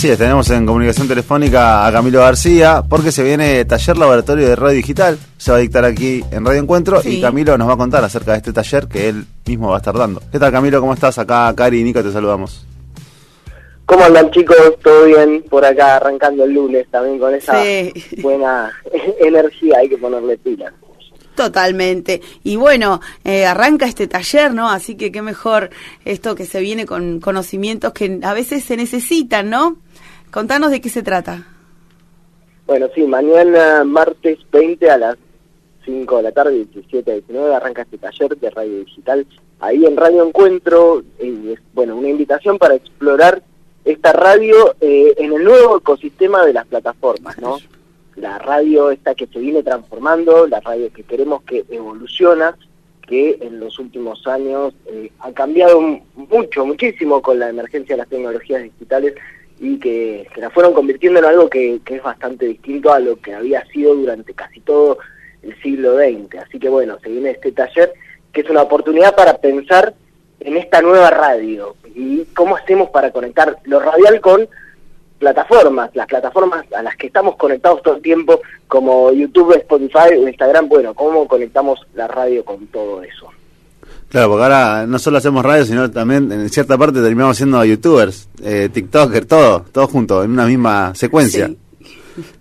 Sí, tenemos en comunicación telefónica a Camilo García porque se viene taller laboratorio de radio digital. Se va a dictar aquí en Radio Encuentro Sí. y Camilo nos va a contar acerca de este taller que él mismo va a estar dando. ¿Qué tal Camilo? ¿Cómo estás? Acá Cari y Nico te saludamos. ¿Cómo andan chicos? ¿Todo bien? Por acá arrancando el lunes también con esa Sí. buena energía, hay que ponerle pilas. Totalmente. Y bueno, eh, arranca este taller, ¿no? Así que qué mejor esto que se viene con conocimientos que a veces se necesitan, ¿no? Contanos de qué se trata. Bueno, sí, mañana martes 20 a las 5 de la tarde, 17 a 19, arranca este taller de radio digital. Ahí en Radio Encuentro, eh, es, bueno, una invitación para explorar esta radio eh, en el nuevo ecosistema de las plataformas, ¿no? La radio esta que se viene transformando, la radio que queremos que evoluciona, que en los últimos años eh, ha cambiado mucho, muchísimo con la emergencia de las tecnologías digitales y que, que la fueron convirtiendo en algo que, que es bastante distinto a lo que había sido durante casi todo el siglo XX. Así que bueno, se viene este taller que es una oportunidad para pensar en esta nueva radio y cómo hacemos para conectar lo radial con plataformas, las plataformas a las que estamos conectados todo el tiempo, como YouTube, Spotify Instagram, bueno, cómo conectamos la radio con todo eso. Claro, porque ahora no solo hacemos radio, sino también en cierta parte terminamos siendo youtubers, eh, tiktokers, todo, todo junto, en una misma secuencia. Sí.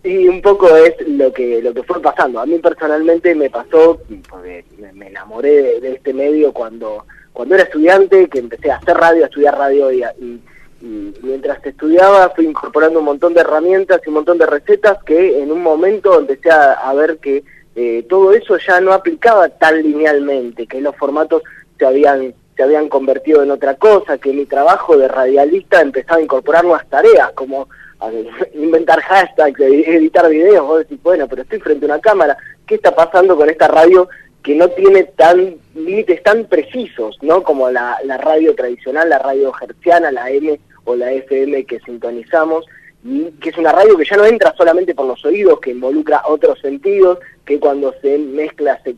Y un poco es lo que lo que fue pasando. A mí personalmente me pasó, porque me, me enamoré de, de este medio cuando cuando era estudiante, que empecé a hacer radio, a estudiar radio y, y- y mientras estudiaba fui incorporando un montón de herramientas y un montón de recetas que en un momento empecé a, a ver que eh, todo eso ya no aplicaba tan linealmente, que los formatos se habían se habían convertido en otra cosa, que mi trabajo de radialista empezaba a incorporar nuevas tareas, como inventar hashtags, ed- editar videos, vos decís, bueno, pero estoy frente a una cámara, ¿qué está pasando con esta radio que no tiene tan límites tan precisos, ¿no? Como la, la radio tradicional, la radio hertziana, la M o la FM que sintonizamos, y que es una radio que ya no entra solamente por los oídos, que involucra otros sentidos, que cuando se mezcla, se,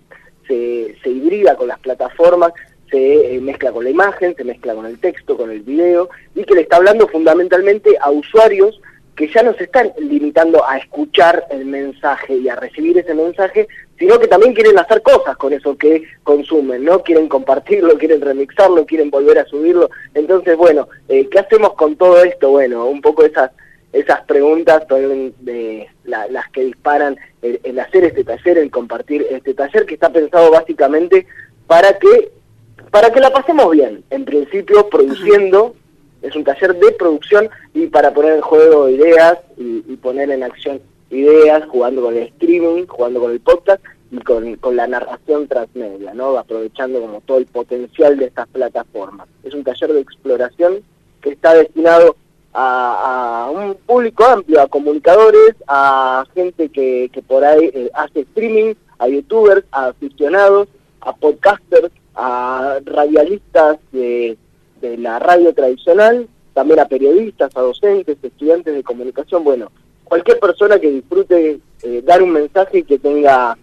se, se hibrida con las plataformas, se eh, mezcla con la imagen, se mezcla con el texto, con el video, y que le está hablando fundamentalmente a usuarios que ya no se están limitando a escuchar el mensaje y a recibir ese mensaje, sino que también quieren hacer cosas con eso que consumen, ¿no? Quieren compartirlo, quieren remixarlo, quieren volver a subirlo. Entonces, bueno, eh, ¿qué hacemos con todo esto? Bueno, un poco esas esas preguntas son de la- las que disparan el, el hacer este taller, el compartir este taller, que está pensado básicamente para que para que la pasemos bien. En principio, produciendo, es un taller de producción y para poner en juego ideas y, y poner en acción ideas, jugando con el streaming, jugando con el podcast y con, con la narración transmedia, ¿no? Aprovechando como todo el potencial de estas plataformas. Es un taller de exploración que está destinado a, a un público amplio, a comunicadores, a gente que, que por ahí eh, hace streaming, a youtubers, a aficionados, a podcasters, a radialistas de, de la radio tradicional, también a periodistas, a docentes, estudiantes de comunicación, bueno, cualquier persona que disfrute eh, dar un mensaje y que tenga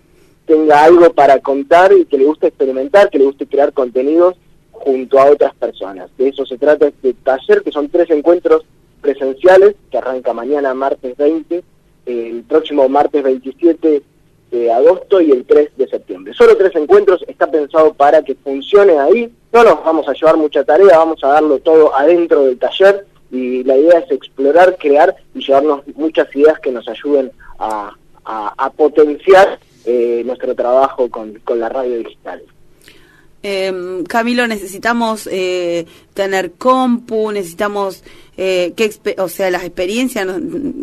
tenga algo para contar y que le guste experimentar, que le guste crear contenidos junto a otras personas. De eso se trata este taller, que son tres encuentros presenciales, que arranca mañana martes 20, el próximo martes 27 de agosto y el 3 de septiembre. Solo tres encuentros, está pensado para que funcione ahí. No nos vamos a llevar mucha tarea, vamos a darlo todo adentro del taller y la idea es explorar, crear y llevarnos muchas ideas que nos ayuden a, a- potenciar eh, nuestro trabajo con, con la radio digital. Eh, Camilo, necesitamos eh, tener compu, necesitamos, eh, que o sea, las experiencias,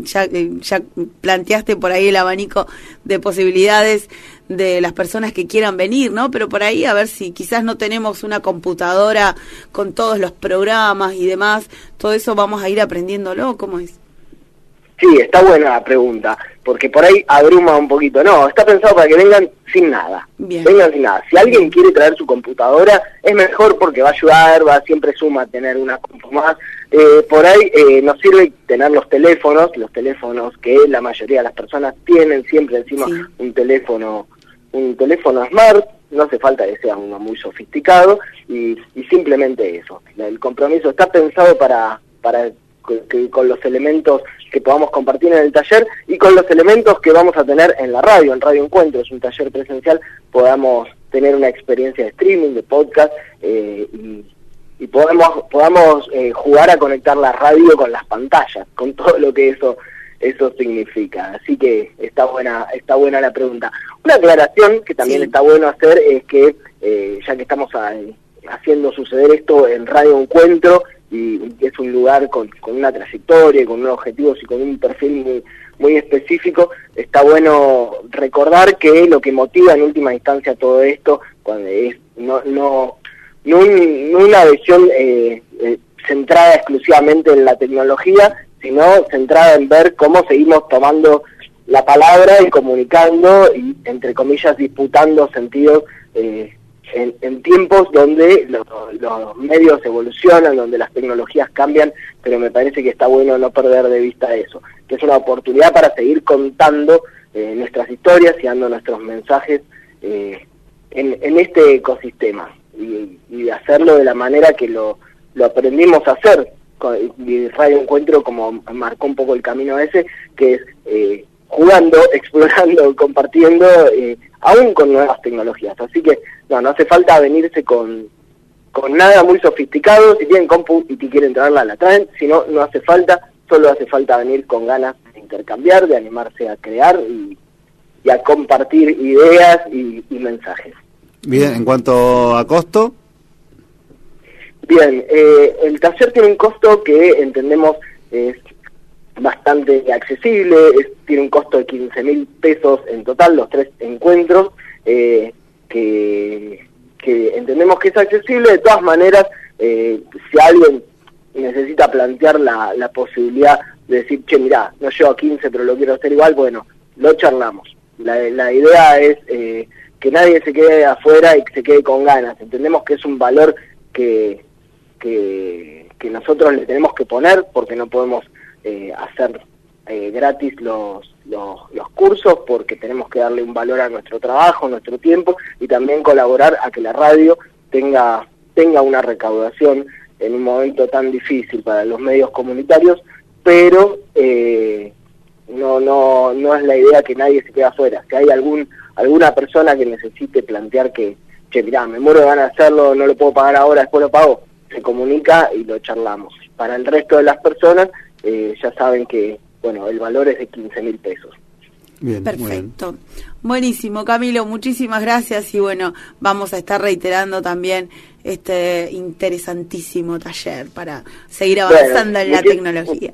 ya, eh, ya planteaste por ahí el abanico de posibilidades de las personas que quieran venir, ¿no? Pero por ahí a ver si quizás no tenemos una computadora con todos los programas y demás, todo eso vamos a ir aprendiéndolo, ¿cómo es? Sí, está buena la pregunta, porque por ahí abruma un poquito. No, está pensado para que vengan sin nada. Bien. Vengan sin nada. Si alguien quiere traer su computadora, es mejor porque va a ayudar, va siempre suma tener una compu más. Eh, por ahí eh, nos sirve tener los teléfonos, los teléfonos que la mayoría de las personas tienen siempre encima Sí. un teléfono, un teléfono smart. No hace falta que sea uno muy sofisticado y, y simplemente eso. El compromiso está pensado para para que, con los elementos que podamos compartir en el taller y con los elementos que vamos a tener en la radio, en Radio Encuentro, es un taller presencial, podamos tener una experiencia de streaming, de podcast eh, y, y, podamos, podamos eh, jugar a conectar la radio con las pantallas, con todo lo que eso eso significa. Así que está buena está buena la pregunta. Una aclaración que también está bueno hacer es que eh, ya que estamos haciendo suceder esto en Radio Encuentro, y es un lugar con, con una trayectoria, con unos objetivos y con un perfil muy, muy específico, está bueno recordar que lo que motiva en última instancia todo esto cuando es no, no, no, una visión eh, eh, centrada exclusivamente en la tecnología, sino centrada en ver cómo seguimos tomando la palabra y comunicando y, entre comillas, disputando sentidos eh, en, tiempos donde los medios evolucionan, donde las tecnologías cambian, pero me parece que está bueno no perder de vista eso, que es una oportunidad para seguir contando eh, nuestras historias y dando nuestros mensajes eh, en, este ecosistema y, y, hacerlo de la manera que lo, lo aprendimos a hacer. Y Radio Encuentro como marcó un poco el camino ese, que es eh, jugando, explorando, compartiendo, eh, aún con nuevas tecnologías. Así que no, no hace falta venirse con, con nada muy sofisticado. Si tienen compu y quieren traerla, la traen. Si no, no hace falta. Solo hace falta venir con ganas de intercambiar, de animarse a crear y, a compartir ideas y, mensajes. Bien, en cuanto a costo. Bien, eh, el taller tiene un costo que entendemos es bastante accesible, tiene un costo de 15 mil pesos en total, los tres encuentros, eh, que, entendemos que es accesible, de todas maneras, eh, si alguien necesita plantear la, posibilidad de decir, che, mirá, no llevo a 15 pero lo quiero hacer igual, bueno, lo charlamos. La, idea es eh, que nadie se quede afuera y que se quede con ganas. Entendemos que es un valor que, que nosotros le tenemos que poner porque no podemos eh, hacer eh, gratis los, los, cursos porque tenemos que darle un valor a nuestro trabajo, nuestro tiempo y también colaborar a que la radio tenga, tenga una recaudación en un momento tan difícil para los medios comunitarios, pero eh, no, no, no es la idea que nadie se quede afuera. Si hay algún, alguna persona que necesite plantear que, che, mirá, me muero de ganas de hacerlo, no lo puedo pagar ahora, después lo pago, se comunica y lo charlamos. Para el resto de las personas eh, ya saben que, bueno, el valor es de 15 mil pesos. Bien, Perfecto. Buenísimo, Camilo, muchísimas gracias y bueno, vamos a estar reiterando también este interesantísimo taller para seguir avanzando en la tecnología.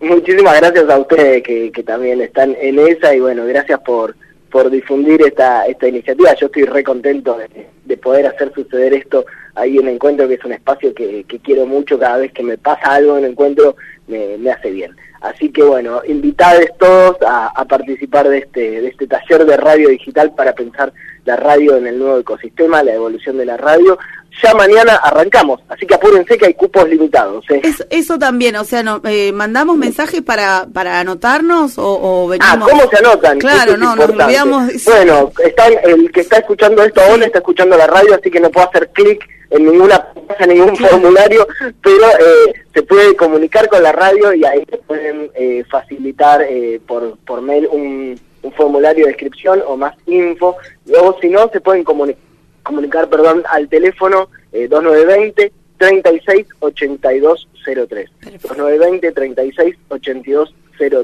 Muchísimas gracias a ustedes que, que también están en esa y bueno, gracias por, por difundir esta, esta iniciativa. Yo estoy re contento de, de poder hacer suceder esto ahí en Encuentro, que es un espacio que, que quiero mucho. Cada vez que me pasa algo en Encuentro, me, hace bien. Así que bueno, invitados todos a, participar de este, de este taller de radio digital para pensar la radio en el nuevo ecosistema, la evolución de la radio. Ya mañana arrancamos, así que apúrense que hay cupos limitados. ¿eh? Eso, también, o sea, no, eh, ¿mandamos mensajes para, para anotarnos o, venimos? Ah, ¿cómo se anotan? Claro, no, nos olvidamos. Bueno, están, el que está escuchando esto ahora está escuchando la radio, así que no puedo hacer clic en ninguna en ningún formulario, pero eh, se puede comunicar con la radio y ahí se pueden eh, facilitar eh, por, por mail un, un, formulario de inscripción o más info. Luego, si no, se pueden comunicar perdón, al teléfono 2920 36 82 03. 2920 36 82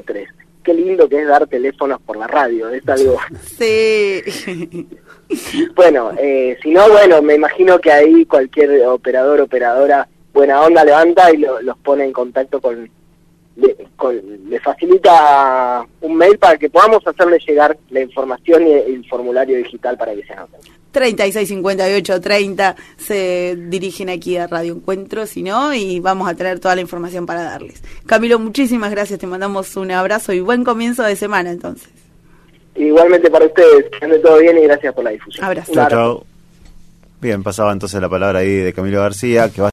03 qué lindo que es dar teléfonos por la radio, es algo... Sí. bueno, eh, si no, bueno, me imagino que ahí cualquier operador, operadora, buena onda levanta y los pone en contacto con, le, facilita un mail para que podamos hacerle llegar la información y el formulario digital para que se anoten. 365830 se dirigen aquí a Radio Encuentro, si no, y vamos a tener toda la información para darles. Camilo, muchísimas gracias, te mandamos un abrazo y buen comienzo de semana entonces. Igualmente para ustedes, que ande todo bien y gracias por la difusión. Abrazo. Chao, Bien, pasaba entonces la palabra ahí de Camilo García, que va